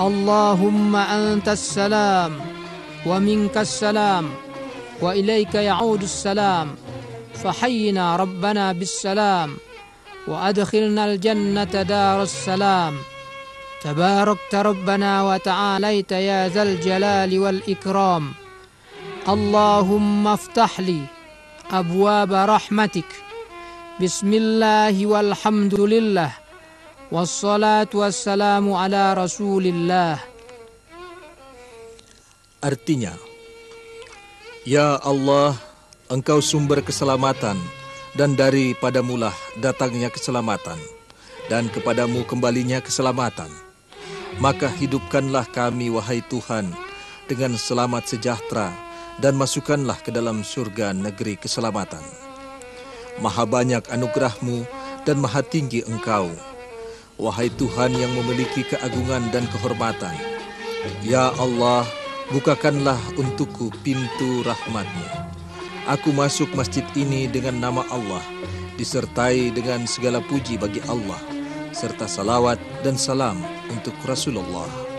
اللهم أنت السلام ومنك السلام وإليك يعود السلام فحينا ربنا بالسلام وأدخلنا الجنة دار السلام تباركت ربنا وتعاليت يا ذا الجلال والإكرام اللهم افتح لي أبواب رحمتك بسم الله والحمد لله wassalatu wassalamu ala rasulillah. Artinya, Ya Allah, Engkau sumber keselamatan, dan daripada mulah datangnya keselamatan, dan kepadamu kembalinya keselamatan. Maka hidupkanlah kami, wahai Tuhan, dengan selamat sejahtera, dan masukkanlah ke dalam surga negeri keselamatan. Maha banyak anugerahmu, dan maha tinggi engkau, wahai Tuhan yang memiliki keagungan dan kehormatan. Ya Allah, bukakanlah untukku pintu rahmatmu. Aku masuk masjid ini dengan nama Allah, disertai dengan segala puji bagi Allah, serta salawat dan salam untuk Rasulullah.